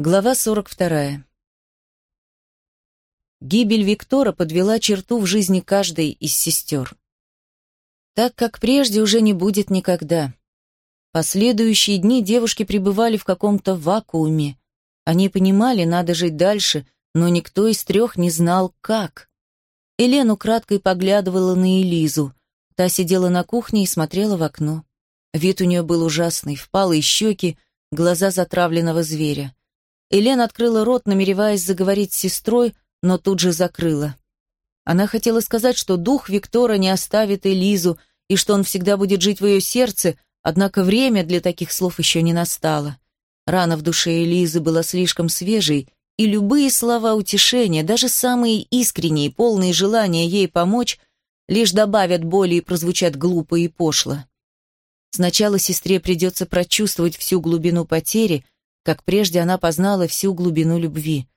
Глава 42. Гибель Виктора подвела черту в жизни каждой из сестер. Так как прежде уже не будет никогда. Последующие дни девушки пребывали в каком-то вакууме. Они понимали, надо жить дальше, но никто из трех не знал, как. Елена украдкой поглядывала на Элизу. Та сидела на кухне и смотрела в окно. Вид у нее был ужасный, впалые щеки, глаза затравленного зверя. Элен открыла рот, намереваясь заговорить с сестрой, но тут же закрыла. Она хотела сказать, что дух Виктора не оставит Элизу и что он всегда будет жить в ее сердце, однако время для таких слов еще не настало. Рана в душе Элизы была слишком свежей, и любые слова утешения, даже самые искренние, полные желания ей помочь, лишь добавят боли и прозвучат глупо и пошло. Сначала сестре придется прочувствовать всю глубину потери – как прежде она познала всю глубину любви.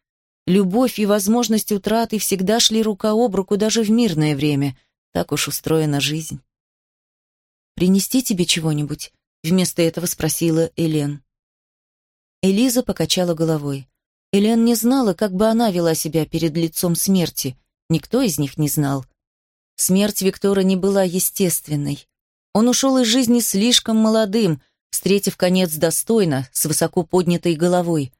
Любовь и возможность утраты всегда шли рука об руку даже в мирное время. Так уж устроена жизнь. «Принести тебе чего-нибудь?» — вместо этого спросила Элен. Элиза покачала головой. Элен не знала, как бы она вела себя перед лицом смерти. Никто из них не знал. Смерть Виктора не была естественной. Он ушел из жизни слишком молодым, встретив конец достойно, с высоко поднятой головой.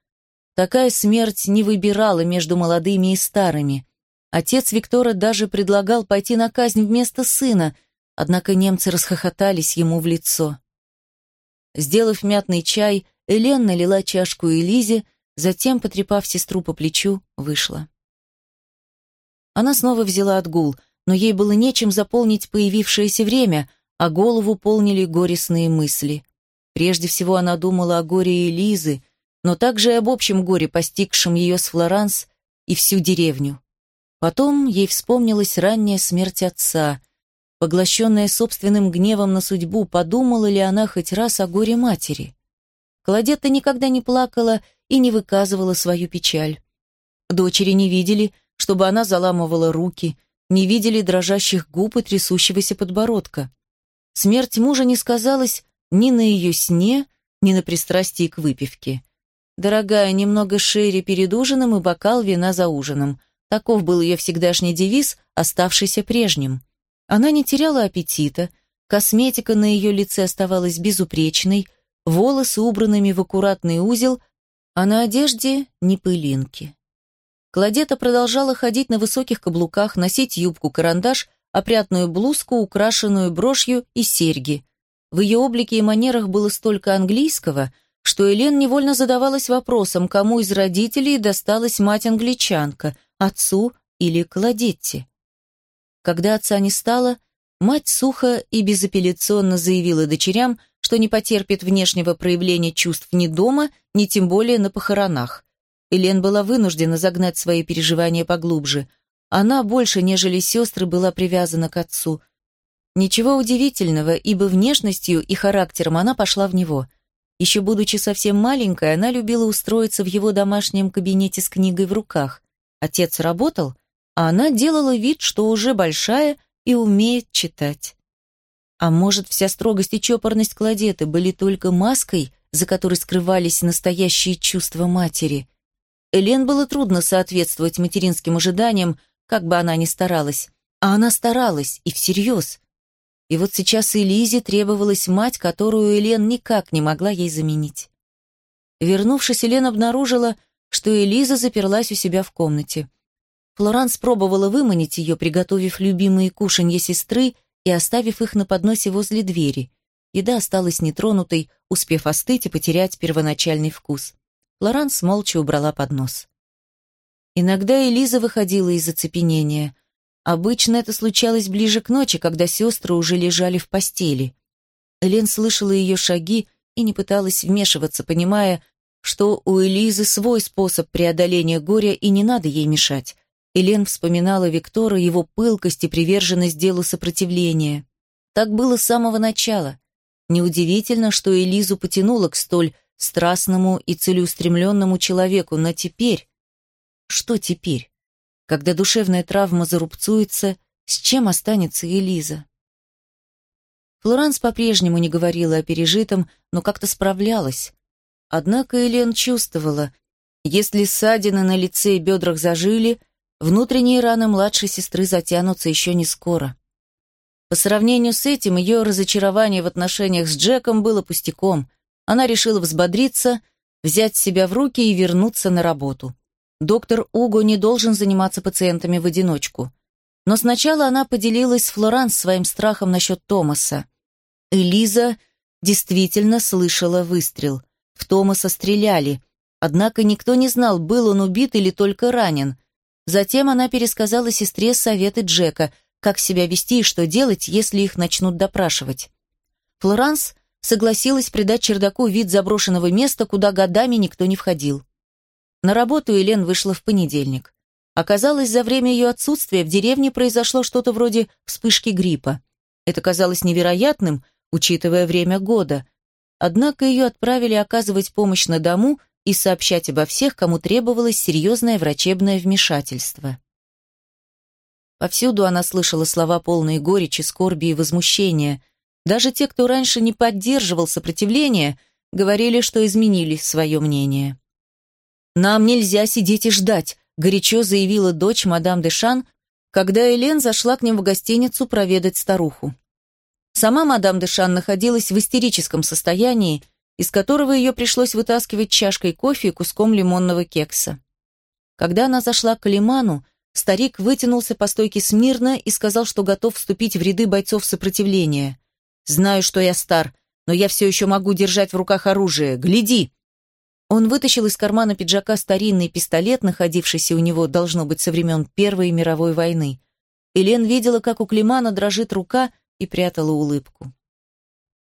Такая смерть не выбирала между молодыми и старыми. Отец Виктора даже предлагал пойти на казнь вместо сына, однако немцы расхохотались ему в лицо. Сделав мятный чай, Элен налила чашку Элизе, затем, потрепав сестру по плечу, вышла. Она снова взяла отгул, но ей было нечем заполнить появившееся время, а голову полнили горестные мысли. Прежде всего она думала о горе Элизы, но также и об общем горе, постигшем ее с Флоранс и всю деревню. Потом ей вспомнилась ранняя смерть отца. Поглощенная собственным гневом на судьбу, подумала ли она хоть раз о горе матери? Кладетта никогда не плакала и не выказывала свою печаль. Дочери не видели, чтобы она заламывала руки, не видели дрожащих губ и трясущегося подбородка. Смерть мужа не сказалась ни на ее сне, ни на пристрастии к выпивке. Дорогая, немного шире перед ужином и бокал вина за ужином. Таков был ее всегдашний девиз, оставшийся прежним. Она не теряла аппетита, косметика на ее лице оставалась безупречной, волосы убранными в аккуратный узел, а на одежде ни пылинки. Кладета продолжала ходить на высоких каблуках, носить юбку-карандаш, опрятную блузку, украшенную брошью и серьги. В ее облике и манерах было столько английского, что Элен невольно задавалась вопросом, кому из родителей досталась мать-англичанка, отцу или Кладетти. Когда отца не стало, мать сухо и безапелляционно заявила дочерям, что не потерпит внешнего проявления чувств ни дома, ни тем более на похоронах. Элен была вынуждена загнать свои переживания поглубже. Она больше, нежели сестры, была привязана к отцу – Ничего удивительного, ибо внешностью и характером она пошла в него. Еще будучи совсем маленькой, она любила устроиться в его домашнем кабинете с книгой в руках. Отец работал, а она делала вид, что уже большая и умеет читать. А может, вся строгость и чопорность Кладеты были только маской, за которой скрывались настоящие чувства матери? Элен было трудно соответствовать материнским ожиданиям, как бы она ни старалась. А она старалась, и всерьез. И вот сейчас Элизе требовалась мать, которую Элен никак не могла ей заменить. Вернувшись, Элен обнаружила, что Элиза заперлась у себя в комнате. Флоранс пробовала выманить ее, приготовив любимые кушанья сестры и оставив их на подносе возле двери. Еда осталась нетронутой, успев остыть и потерять первоначальный вкус. Флоранс молча убрала поднос. Иногда Элиза выходила из оцепенения. Обычно это случалось ближе к ночи, когда сестры уже лежали в постели. Элен слышала ее шаги и не пыталась вмешиваться, понимая, что у Элизы свой способ преодоления горя и не надо ей мешать. Элен вспоминала Виктора, его пылкость и приверженность делу сопротивления. Так было с самого начала. Неудивительно, что Элизу потянуло к столь страстному и целеустремленному человеку, но теперь... Что теперь? Когда душевная травма зарубцуется, с чем останется Элиза? Флоранс по-прежнему не говорила о пережитом, но как-то справлялась. Однако Элен чувствовала, Если ссадины на лице и бедрах зажили, внутренние раны младшей сестры затянутся еще не скоро. По сравнению с этим, ее разочарование в отношениях с Джеком было пустяком. Она решила взбодриться, взять себя в руки и вернуться на работу. Доктор Уго не должен заниматься пациентами в одиночку. Но сначала она поделилась с Флоранс своим страхом насчет Томаса. Элиза действительно слышала выстрел. В Томаса стреляли. Однако никто не знал, был он убит или только ранен. Затем она пересказала сестре советы Джека, как себя вести и что делать, если их начнут допрашивать. Флоранс согласилась придать чердаку вид заброшенного места, куда годами никто не входил. На работу Елен вышла в понедельник. Оказалось, за время ее отсутствия в деревне произошло что-то вроде вспышки гриппа. Это казалось невероятным, учитывая время года. Однако ее отправили оказывать помощь на дому и сообщать обо всех, кому требовалось серьезное врачебное вмешательство. Повсюду она слышала слова полные горечи, скорби и возмущения. Даже те, кто раньше не поддерживал сопротивление, говорили, что изменили свое мнение. «Нам нельзя сидеть и ждать», — горячо заявила дочь мадам Дешан, когда Элен зашла к ним в гостиницу проведать старуху. Сама мадам Дешан находилась в истерическом состоянии, из которого ее пришлось вытаскивать чашкой кофе и куском лимонного кекса. Когда она зашла к Лиману, старик вытянулся по стойке смирно и сказал, что готов вступить в ряды бойцов сопротивления. «Знаю, что я стар, но я все еще могу держать в руках оружие. Гляди!» Он вытащил из кармана пиджака старинный пистолет, находившийся у него, должно быть, со времен Первой мировой войны. Элен видела, как у Климана дрожит рука, и прятала улыбку.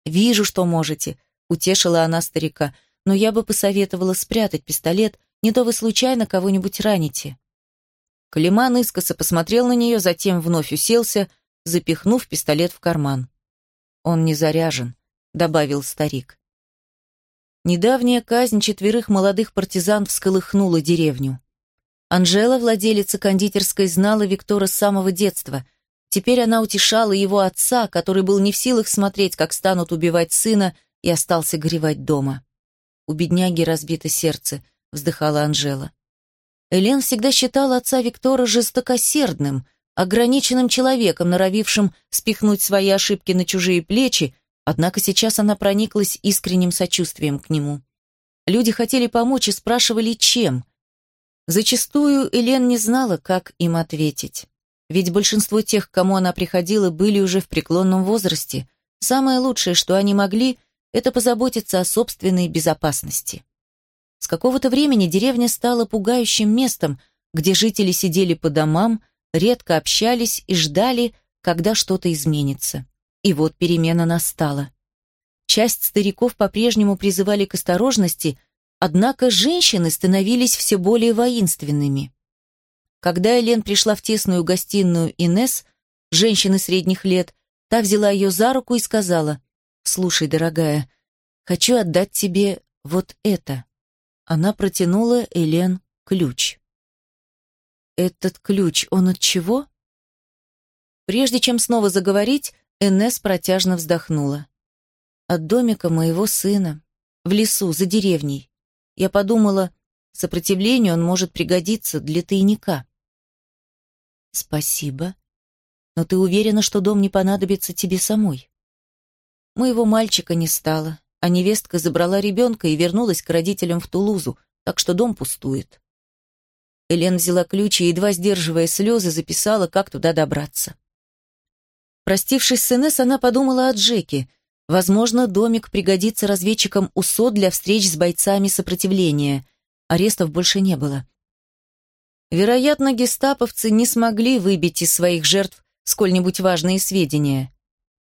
«Вижу, что можете», — утешила она старика, «но я бы посоветовала спрятать пистолет, не то вы случайно кого-нибудь раните». Климан искоса посмотрел на нее, затем вновь уселся, запихнув пистолет в карман. «Он не заряжен», — добавил старик. Недавняя казнь четверых молодых партизан всколыхнула деревню. Анжела, владелица кондитерской, знала Виктора с самого детства. Теперь она утешала его отца, который был не в силах смотреть, как станут убивать сына, и остался горевать дома. «У бедняги разбито сердце», — вздыхала Анжела. Элен всегда считала отца Виктора жестокосердным, ограниченным человеком, норовившим спихнуть свои ошибки на чужие плечи Однако сейчас она прониклась искренним сочувствием к нему. Люди хотели помочь и спрашивали, чем. Зачастую Элен не знала, как им ответить. Ведь большинство тех, к кому она приходила, были уже в преклонном возрасте. Самое лучшее, что они могли, это позаботиться о собственной безопасности. С какого-то времени деревня стала пугающим местом, где жители сидели по домам, редко общались и ждали, когда что-то изменится. И вот перемена настала. Часть стариков по-прежнему призывали к осторожности, однако женщины становились все более воинственными. Когда Элен пришла в тесную гостиную Инес, женщины средних лет, та взяла ее за руку и сказала, «Слушай, дорогая, хочу отдать тебе вот это». Она протянула Элен ключ. «Этот ключ, он от чего?» Прежде чем снова заговорить, Энесс протяжно вздохнула. «От домика моего сына. В лесу, за деревней. Я подумала, сопротивлению он может пригодиться для тайника». «Спасибо. Но ты уверена, что дом не понадобится тебе самой?» Моего мальчика не стало, а невестка забрала ребенка и вернулась к родителям в Тулузу, так что дом пустует. Элен взяла ключ и, едва сдерживая слезы, записала, как туда добраться. Простившись с Инесс, она подумала о Джеке. Возможно, домик пригодится разведчикам УСО для встреч с бойцами сопротивления. Арестов больше не было. Вероятно, гестаповцы не смогли выбить из своих жертв сколь-нибудь важные сведения.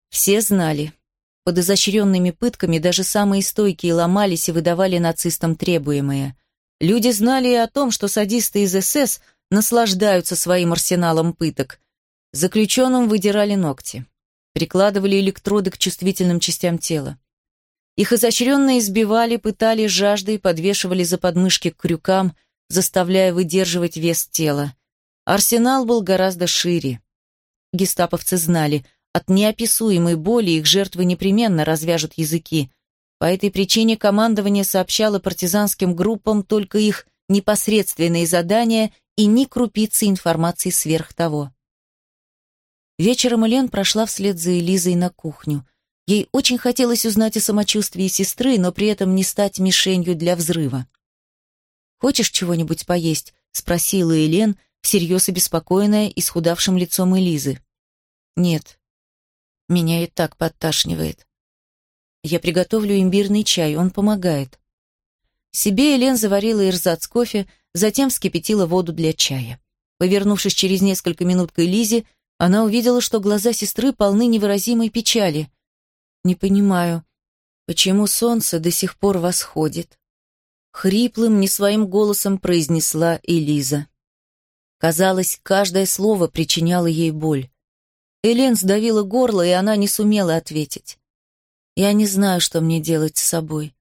Все знали. Под изощренными пытками даже самые стойкие ломались и выдавали нацистам требуемое. Люди знали и о том, что садисты из СС наслаждаются своим арсеналом пыток, Заключенным выдирали ногти, прикладывали электроды к чувствительным частям тела. Их изощренно избивали, пытали жаждой, подвешивали за подмышки к крюкам, заставляя выдерживать вес тела. Арсенал был гораздо шире. Гестаповцы знали, от неописуемой боли их жертвы непременно развяжут языки. По этой причине командование сообщало партизанским группам только их непосредственные задания и ни крупицы информации сверх того. Вечером Элен прошла вслед за Элизой на кухню. Ей очень хотелось узнать о самочувствии сестры, но при этом не стать мишенью для взрыва. «Хочешь чего-нибудь поесть?» — спросила Элен, всерьез обеспокоенная исхудавшим лицом Элизы. «Нет. Меня и так подташнивает. Я приготовлю имбирный чай, он помогает». Себе Элен заварила ирзац кофе, затем вскипятила воду для чая. Повернувшись через несколько минут к Элизе, она увидела, что глаза сестры полны невыразимой печали. «Не понимаю, почему солнце до сих пор восходит?» Хриплым, не своим голосом произнесла Элиза. Казалось, каждое слово причиняло ей боль. Элен сдавила горло, и она не сумела ответить. «Я не знаю, что мне делать с собой.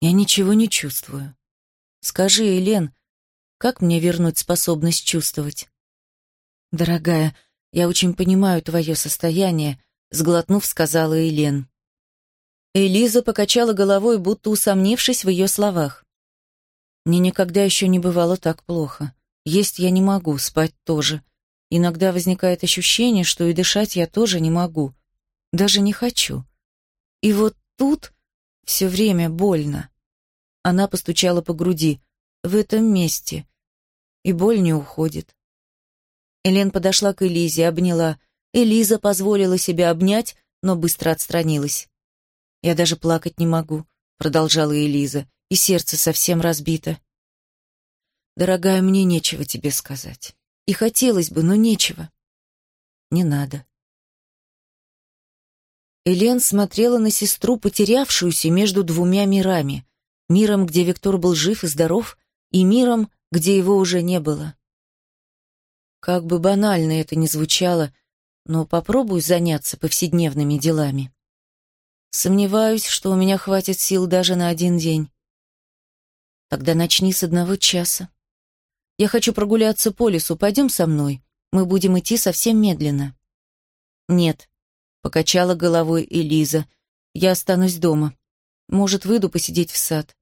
Я ничего не чувствую. Скажи, Элен, как мне вернуть способность чувствовать?» «Дорогая, я очень понимаю твое состояние», — сглотнув, сказала Элен. Элиза покачала головой, будто усомнившись в ее словах. «Мне никогда еще не бывало так плохо. Есть я не могу, спать тоже. Иногда возникает ощущение, что и дышать я тоже не могу. Даже не хочу. И вот тут все время больно». Она постучала по груди. «В этом месте». И боль не уходит. Элен подошла к Элизе, обняла. Элиза позволила себя обнять, но быстро отстранилась. «Я даже плакать не могу», — продолжала Элиза, «и сердце совсем разбито». «Дорогая, мне нечего тебе сказать. И хотелось бы, но нечего». «Не надо». Элен смотрела на сестру, потерявшуюся между двумя мирами. Миром, где Виктор был жив и здоров, и миром, где его уже не было. Как бы банально это ни звучало, но попробуй заняться повседневными делами. Сомневаюсь, что у меня хватит сил даже на один день. Тогда начни с одного часа. Я хочу прогуляться по лесу, пойдем со мной. Мы будем идти совсем медленно. Нет, покачала головой Элиза. Я останусь дома. Может, выйду посидеть в сад.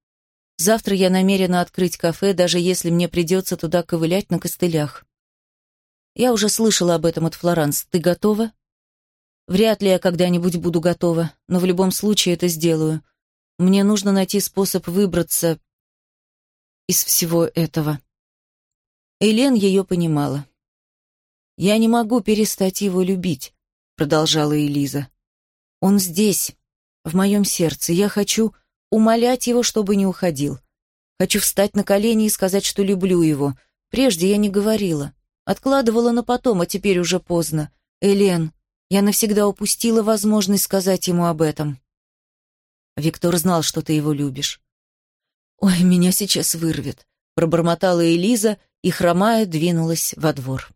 Завтра я намерена открыть кафе, даже если мне придется туда ковылять на костылях. Я уже слышала об этом от Флоранс. Ты готова? Вряд ли я когда-нибудь буду готова, но в любом случае это сделаю. Мне нужно найти способ выбраться из всего этого. Элен ее понимала. «Я не могу перестать его любить», — продолжала Элиза. «Он здесь, в моем сердце. Я хочу умолять его, чтобы не уходил. Хочу встать на колени и сказать, что люблю его. Прежде я не говорила. Откладывала на потом, а теперь уже поздно. Элен, я навсегда упустила возможность сказать ему об этом. Виктор знал, что ты его любишь. «Ой, меня сейчас вырвет», — пробормотала Элиза и, хромая, двинулась во двор.